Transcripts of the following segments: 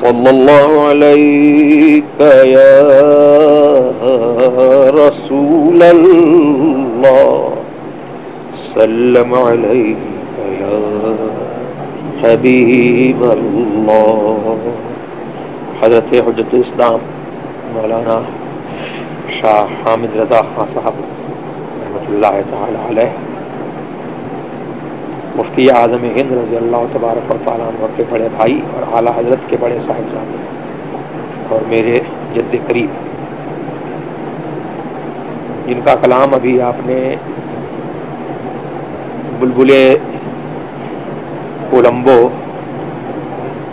صلى الله عليك يا رسول الله. سلم عليك يا حبيب الله. حضرت حجت اسلام مولانا شاہ حامد رضا خان صاحب رحمۃ اللہ تعالی علیہ. مفتی اعظم ہند رضی اللہ تبارک و تعالیٰ عنہ کے بڑے بھائی اور اعلیٰ حضرت کے بڑے صاحب اور میرے جد قریب۔ جن کا کلام ابھی آپ نے بلبل کولمبو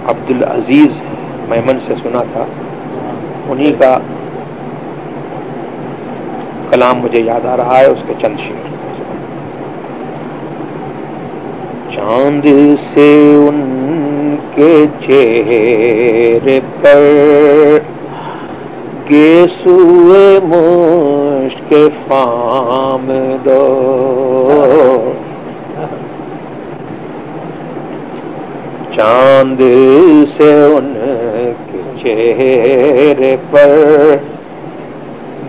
عبد العزیز میمن سے سنا تھا، انہی کا کلام مجھے یاد آ رہا ہے، اس کے چند شیر چاند سے ان کے چہرے پر گے سوئے مشک فام دو۔ چاند سے ان کے چہرے پر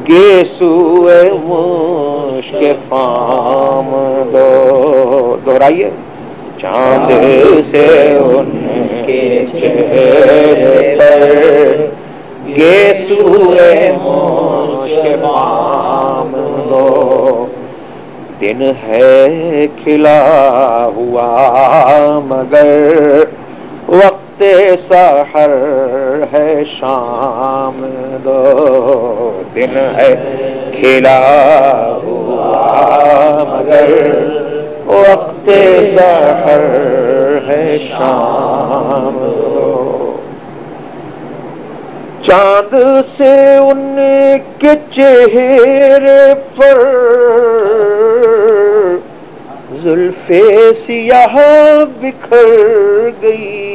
گے سوئے مشک فام دو۔ دوہرائیے چاند سے ان کے چہرے پر گے سورے مام دو۔ دن ہے کھلا ہوا مگر وقت سحر ہے شام دو۔ دن ہے کھلا ہوا مگر وقت سحر ہے شام۔ چاند سے ان کے چہرے پر زلف سیاہ بکھر گئی۔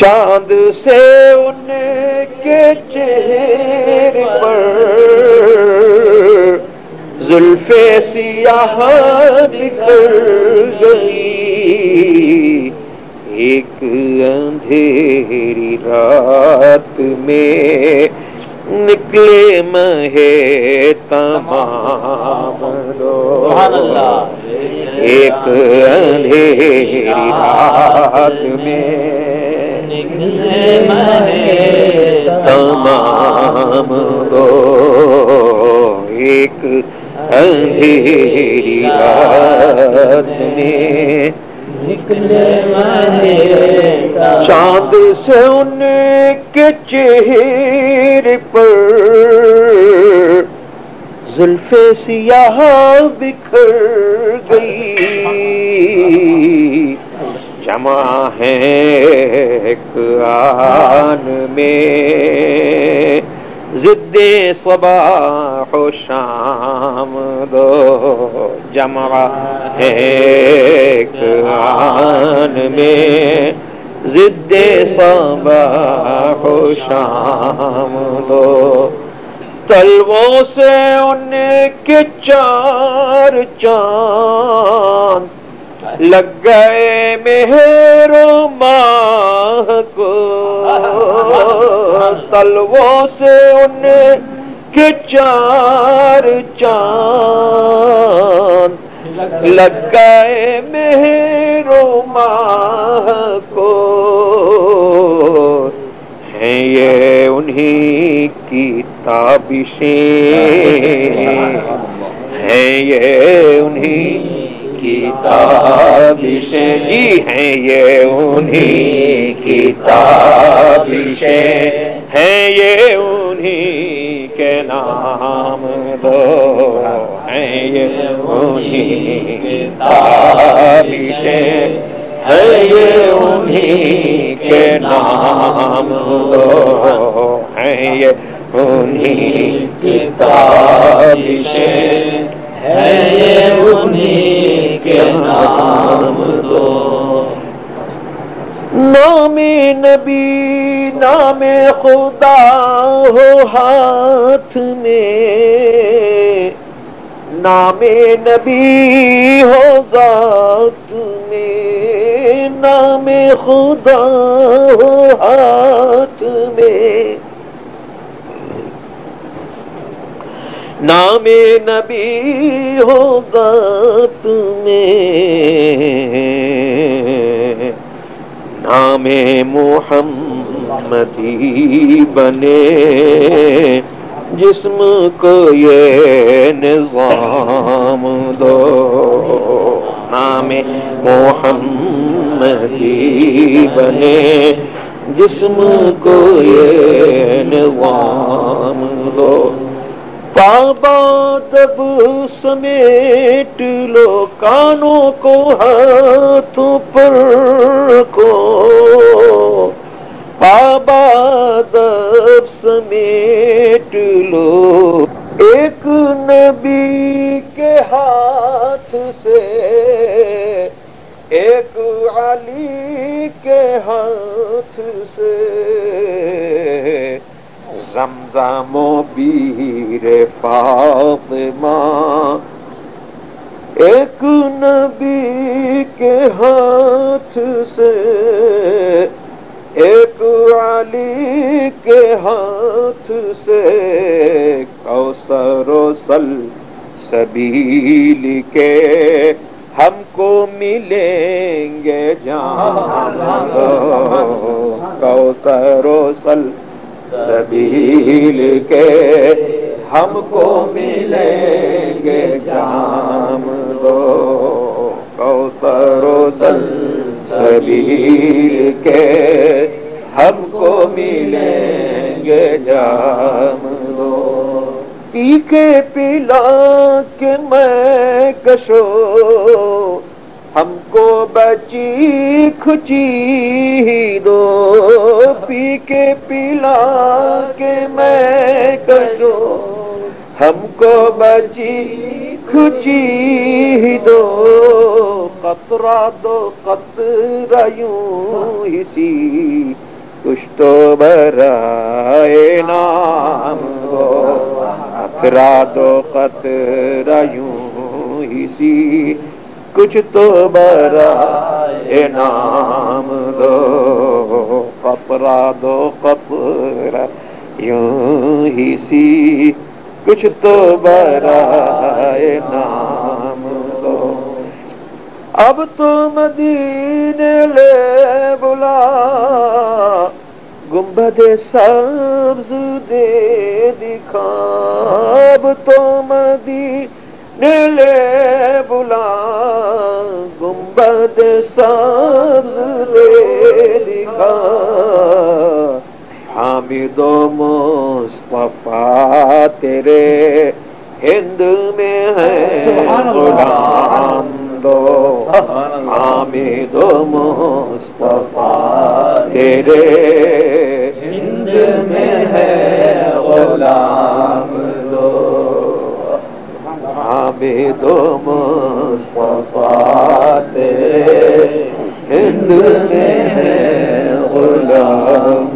چاند سے ان کے چہرے پر زلف سیاہ نکل گئی۔ ایک اندھیری رات میں نکلے مہے تمام ایک اندھیری رات میں تمام دو ایک اندھیری رات میں چاند سے ان کے چہرے پر زلف سیاہ بکھر گئی۔ جمع ہے ایک آن میں۔ ضد صباح و شام دو جمع ہے ایک آن میں ضد صباح و شام دو تلووں سے ان کے چار چاند لگ گئے مہرو ماہ تلووں سے ان کے چار چاند لگ گئے مہرو ماہ کو۔ ہیں یہ انہی کی تابشیں؟ ہیں یہ انہی کتابشیں جی ہیں یہ انہی کتابشیں یہ انہی کے نام دو ہیں، یہ انہی کتابشیں ہیں، یہ انہی کے نام دو ہیں، یہ انہی کتابشیں نام نام نبی، نام خدا ہو ہاتھ میں۔ نام نبی ہو ذات میں، نام خدا ہو ہاتھ میں۔ نام نبی ہوگا تمہیں نام محمدی بنے۔ جسم کو یہ نظام دو۔ نام محمدی بنے۔ جسم کو یہ نظام دو۔ پابا دب سمیٹ لو، کانوں کو ہاتھوں پر۔ پابا دب سمیٹ لو۔ ایک نبی کے ہاتھ سے، ایک علی کے ہاتھ سے۔ زمزم و بیر فاطمہ، ایک نبی کے ہاتھ سے کوسر و سل سبیل کے ہم کو ملیں گے جان کوسر و سل سبیل کے ہم کو ملیں گے جام دو کوثر و سل سبیل کے ہم کو ملیں گے جام پی کے پلا کے میں کشو۔ ہم کو بچی کھچی دو۔ پی کے پلا کے میں کشو۔ ہم کو بچی کھچی دو۔ قطرہ دو قطرہ یوں اسی کچھ تو برائے نام دو قطرہ دو قطرہ یوں اسی کچھ تو برا نام دو کپرا دو کپرا یوں ہی سی۔ کچھ تو برا نام دو اب تو مدینے لے بلا۔ گنبد سبز دے دکھا اب تو مدینے لے بلا گنبد سبز لے دکھا حامد و مصطفیٰ تیرے ہند میں ہے غلام دو حامد و مصطفیٰ تیرے۔ ہند میں ہے غلام دو حامد و مصطفیٰ تیرے۔ ہند میں ہے غلام۔